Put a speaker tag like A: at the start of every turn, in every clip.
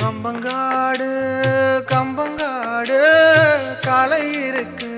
A: கம்பங்காடு கம்பங்காடு கலை இருக்கு.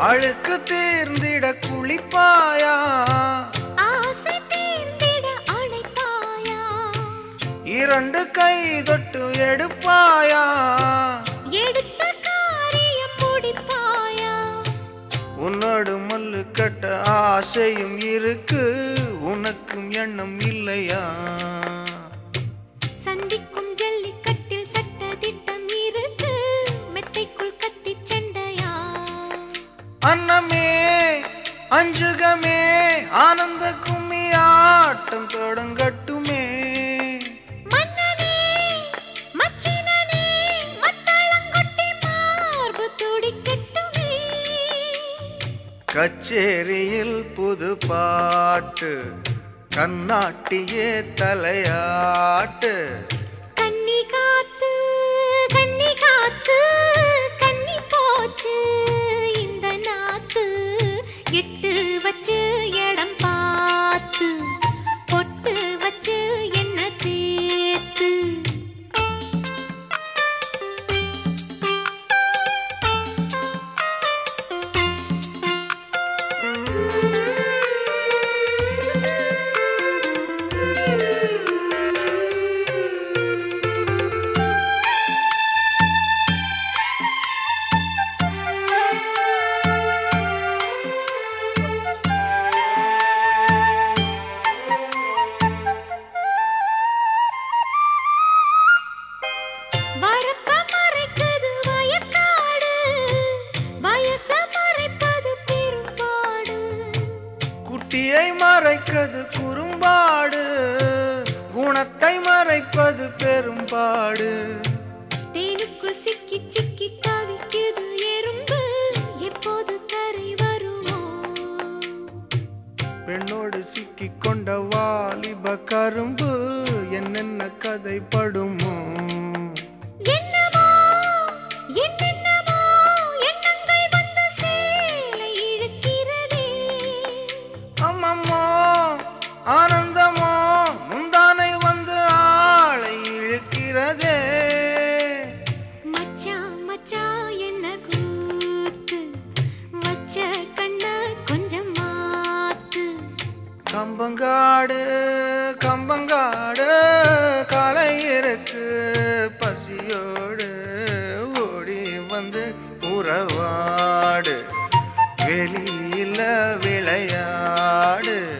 B: அழுக்கு தீர்ந்திட குளிப்பாயா?
A: ஆசை தீர்ந்திட அழைப்பாயா?
B: இரண்டு கை தொட்டு எடுப்பாயா?
A: எடுத்த காரியம் முடிப்பாயா?
B: உன்னோடு மல்லு கட்ட ஆசையும் இருக்கு உனக்கும் எண்ணம் இல்லையா? அஞ்சுகமே ஆனந்த கும்மி ஆட்டம் தொடங்கட்டுமே. கச்சேரியில் புது பாட்டு கண்ணாட்டியே தலையாட்டு.
A: மறைப்பது
B: குறும்பாடு. குணத்தை மறைப்பது பெரும்பாடு.
A: தேனுக்குள் சிக்கி சிக்கி தவிக்குது எறும்பு. எப்போது கரை வருமோ?
B: பெண்ணோடு சிக்கிக் கொண்ட வாலிப கரும்பு. என்னென்ன கதைப்படுமோ?
A: என்னமோ என்னென்னமோ கம்பங்காடு கம்பங்காடு காலை
B: இருக்கு பசியோடு ஓடி வந்து உறவாடு. வெளியில விளையாடு.